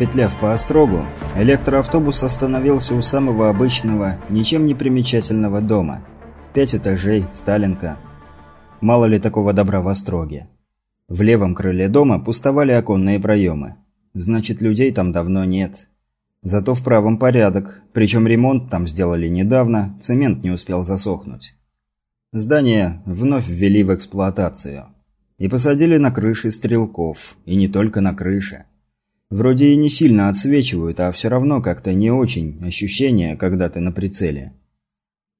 Пропетляв по острогу, электроавтобус остановился у самого обычного, ничем не примечательного дома. Пять этажей, Сталинка. Мало ли такого добра в Остроге. В левом крыле дома пустовали оконные проемы. Значит, людей там давно нет. Зато в правом порядок, причем ремонт там сделали недавно, цемент не успел засохнуть. Здание вновь ввели в эксплуатацию. И посадили на крыши стрелков, и не только на крыше. Вроде и не сильно отсвечивают, а все равно как-то не очень ощущение, когда ты на прицеле.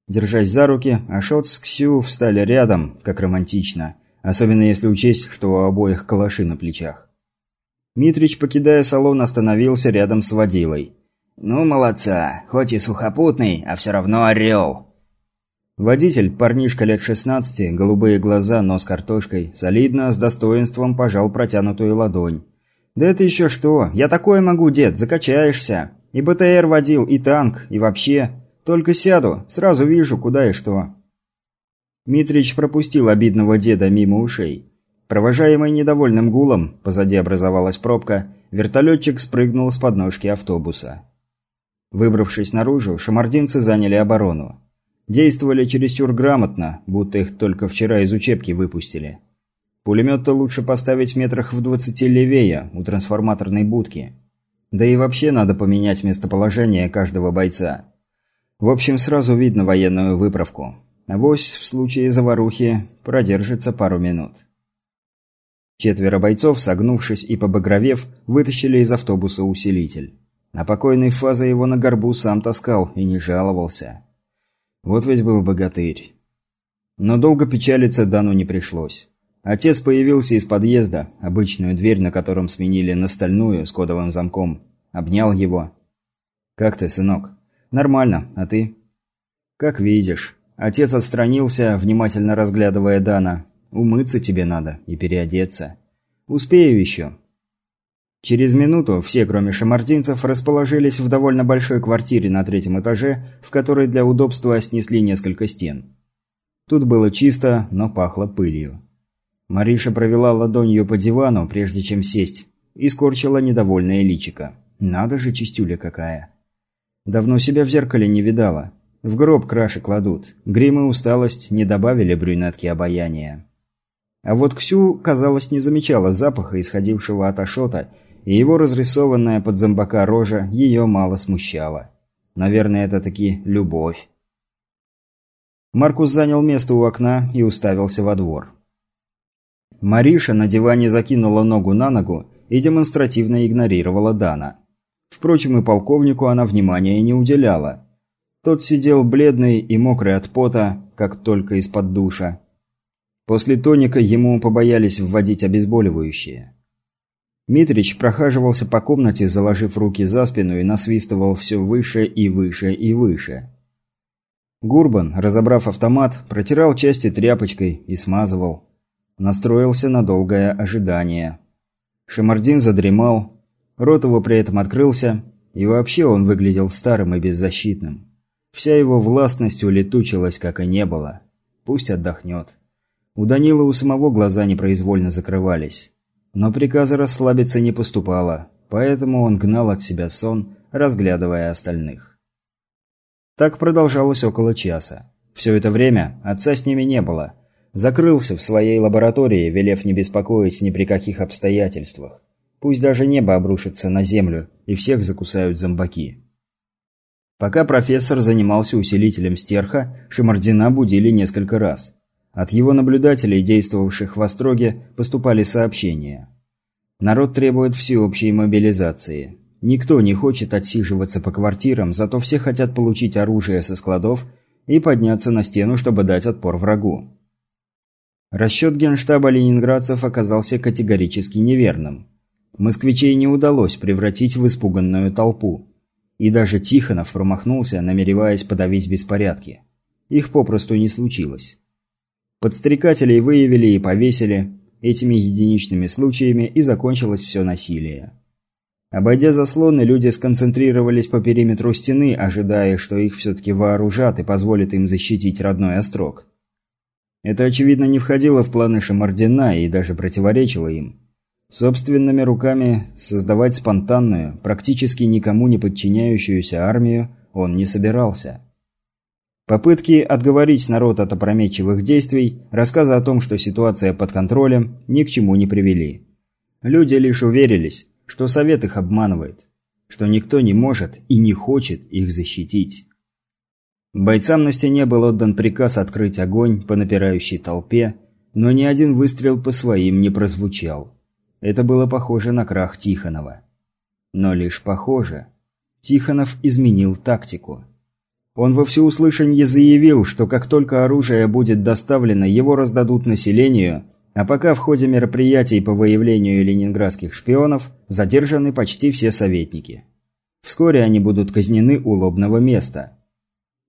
Держась за руки, Ашот с Ксю встали рядом, как романтично, особенно если учесть, что у обоих калаши на плечах. Митрич, покидая салон, остановился рядом с водилой. «Ну, молодца, хоть и сухопутный, а все равно орел!» Водитель, парнишка лет 16, голубые глаза, нос картошкой, солидно, с достоинством пожал протянутую ладонь. «Да это еще что? Я такое могу, дед, закачаешься. И БТР водил, и танк, и вообще. Только сяду, сразу вижу, куда и что». Митрич пропустил обидного деда мимо ушей. Провожаемый недовольным гулом, позади образовалась пробка, вертолетчик спрыгнул с подножки автобуса. Выбравшись наружу, шамардинцы заняли оборону. Действовали чересчур грамотно, будто их только вчера из учебки выпустили. Пулемет-то лучше поставить метрах в двадцати левее, у трансформаторной будки. Да и вообще надо поменять местоположение каждого бойца. В общем, сразу видно военную выправку. Авось в случае заварухи продержится пару минут. Четверо бойцов, согнувшись и побагровев, вытащили из автобуса усилитель. А покойный Фаза его на горбу сам таскал и не жаловался. Вот ведь был богатырь. Но долго печалиться Дану не пришлось. Отец появился из подъезда, обычную дверь, на котором сменили на стальную с кодовым замком. Обнял его. «Как ты, сынок?» «Нормально, а ты?» «Как видишь». Отец отстранился, внимательно разглядывая Дана. «Умыться тебе надо и переодеться. Успею еще». Через минуту все, кроме шамардинцев, расположились в довольно большой квартире на третьем этаже, в которой для удобства снесли несколько стен. Тут было чисто, но пахло пылью. Мариша провела ладонью по дивану, прежде чем сесть, и скорчила недовольное личико. Надо же, чистюля какая. Давно себя в зеркале не видала. В гроб краши кладут. Грим и усталость не добавили брюнетки обаяния. А вот Ксю, казалось, не замечала запаха, исходившего от Ашота, и его разрисованная под зомбака рожа ее мало смущала. Наверное, это таки любовь. Маркус занял место у окна и уставился во двор. Мариша на диване закинула ногу на ногу и демонстративно игнорировала Дана. Впрочем, и полковнику она внимания не уделяла. Тот сидел бледный и мокрый от пота, как только из-под душа. После тоника ему побоялись вводить обезболивающее. Митрич прохаживался по комнате, заложив руки за спину и насвистывал все выше и выше и выше. Гурбан, разобрав автомат, протирал части тряпочкой и смазывал настроился на долгое ожидание. Шамардин задремал, рот его при этом открылся, и вообще он выглядел старым и беззащитным. Вся его властность улетучилась, как и не было. Пусть отдохнет. У Данила у самого глаза непроизвольно закрывались. Но приказа расслабиться не поступало, поэтому он гнал от себя сон, разглядывая остальных. Так продолжалось около часа. Все это время отца с ними не было – Закрылся в своей лаборатории, велев не беспокоить ни при каких обстоятельствах. Пусть даже небо обрушится на землю, и всех закусают зомбаки. Пока профессор занимался усилителем стерха, Шимардина будили несколько раз. От его наблюдателей, действовавших в Остроге, поступали сообщения. Народ требует всеобщей мобилизации. Никто не хочет отсиживаться по квартирам, зато все хотят получить оружие со складов и подняться на стену, чтобы дать отпор врагу. Расчет генштаба ленинградцев оказался категорически неверным. Москвичей не удалось превратить в испуганную толпу. И даже Тихонов промахнулся, намереваясь подавить беспорядки. Их попросту не случилось. Подстрекателей выявили и повесили. Этими единичными случаями и закончилось все насилие. Обойдя заслоны, люди сконцентрировались по периметру стены, ожидая, что их все-таки вооружат и позволят им защитить родной острог. Это, очевидно, не входило в планы Шамардина и даже противоречило им. Собственными руками создавать спонтанную, практически никому не подчиняющуюся армию он не собирался. Попытки отговорить народ от опрометчивых действий, рассказы о том, что ситуация под контролем, ни к чему не привели. Люди лишь уверились, что Совет их обманывает, что никто не может и не хочет их защитить. Бойцам на стене был отдан приказ открыть огонь по напирающей толпе, но ни один выстрел по своим не прозвучал. Это было похоже на крах Тихонова. Но лишь похоже. Тихонов изменил тактику. Он во всеуслышание заявил, что как только оружие будет доставлено, его раздадут населению, а пока в ходе мероприятий по выявлению ленинградских шпионов задержаны почти все советники. Вскоре они будут казнены у лобного места.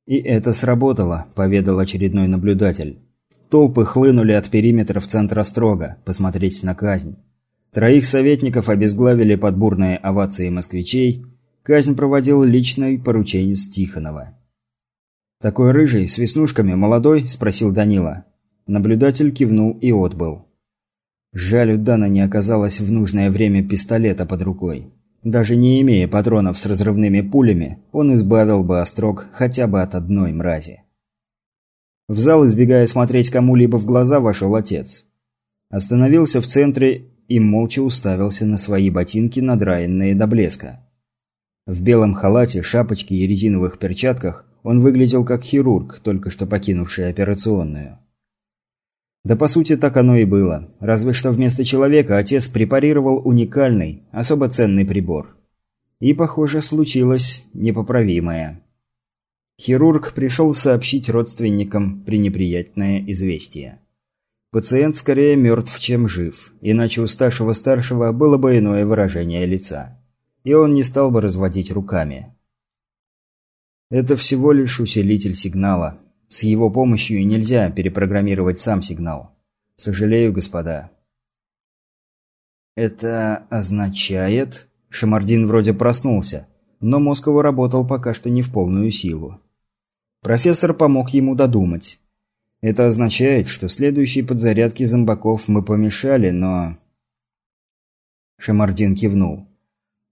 «И это сработало», – поведал очередной наблюдатель. Толпы хлынули от периметра в центр строго, посмотреть на казнь. Троих советников обезглавили под бурные овации москвичей. Казнь проводил личный порученец Тихонова. «Такой рыжий, с веснушками, молодой?» – спросил Данила. Наблюдатель кивнул и отбыл. Жаль, у Дана не оказалось в нужное время пистолета под рукой. Даже не имея патронов с разрывными пулями, он избавил бы острог хотя бы от одной мрази. В зал, избегая смотреть кому-либо в глаза, вошел отец. Остановился в центре и молча уставился на свои ботинки, надраенные до блеска. В белом халате, шапочке и резиновых перчатках он выглядел как хирург, только что покинувший операционную. Да по сути так оно и было, разве что вместо человека отец препарировал уникальный, особо ценный прибор. И, похоже, случилось непоправимое. Хирург пришел сообщить родственникам пренеприятное известие. Пациент скорее мертв, чем жив, иначе у старшего-старшего было бы иное выражение лица. И он не стал бы разводить руками. Это всего лишь усилитель сигнала. С его помощью нельзя перепрограммировать сам сигнал. Сожалею, господа. Это означает... Шамардин вроде проснулся, но мозг его работал пока что не в полную силу. Профессор помог ему додумать. Это означает, что следующей подзарядке зомбаков мы помешали, но... Шамардин кивнул.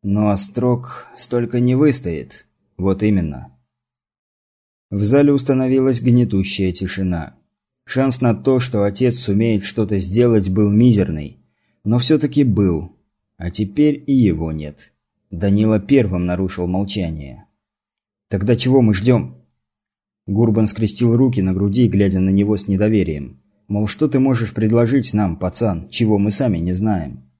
Но Острог столько не выстоит. Вот именно. В зале установилась гнетущая тишина. Шанс на то, что отец сумеет что-то сделать, был мизерный. Но все-таки был. А теперь и его нет. Данила первым нарушил молчание. «Тогда чего мы ждем?» Гурбан скрестил руки на груди, глядя на него с недоверием. Мол, что ты можешь предложить нам, пацан, чего мы сами не знаем?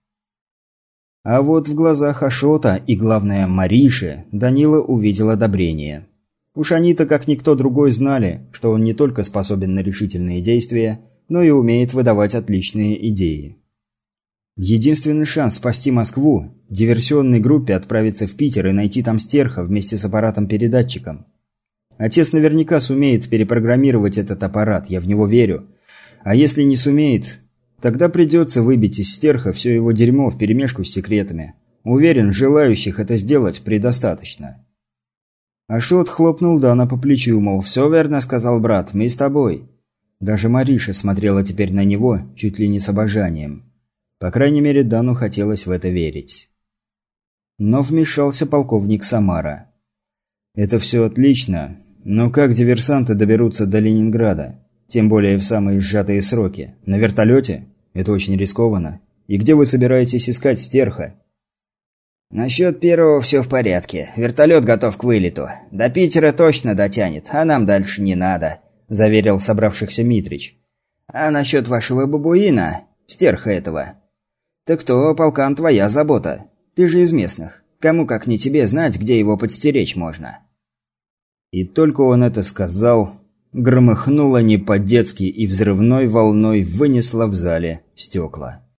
А вот в глазах Ашота и, главное, Мариши Данила увидел одобрение. Уж они-то, как никто другой, знали, что он не только способен на решительные действия, но и умеет выдавать отличные идеи. Единственный шанс спасти Москву – диверсионной группе отправиться в Питер и найти там стерха вместе с аппаратом-передатчиком – Отец наверняка сумеет перепрограммировать этот аппарат, я в него верю. А если не сумеет, тогда придется выбить из стерха все его дерьмо вперемешку с секретами. Уверен, желающих это сделать предостаточно. Ашот хлопнул Дана по плечу, мол, «Все верно», — сказал брат, — «мы с тобой». Даже Мариша смотрела теперь на него чуть ли не с обожанием. По крайней мере, Дану хотелось в это верить. Но вмешался полковник Самара. «Это все отлично, но как диверсанты доберутся до Ленинграда? Тем более в самые сжатые сроки. На вертолете? Это очень рискованно. И где вы собираетесь искать стерха? Насчет первого все в порядке. Вертолет готов к вылету. До Питера точно дотянет, а нам дальше не надо, заверил собравшихся Митрич. А насчет вашего бабуина, стерха этого. Так то, полкан, твоя забота. Ты же из местных. Кому как не тебе знать, где его подстеречь можно. И только он это сказал, громыхнуло не по-детски и взрывной волной вынесло в зале стекла.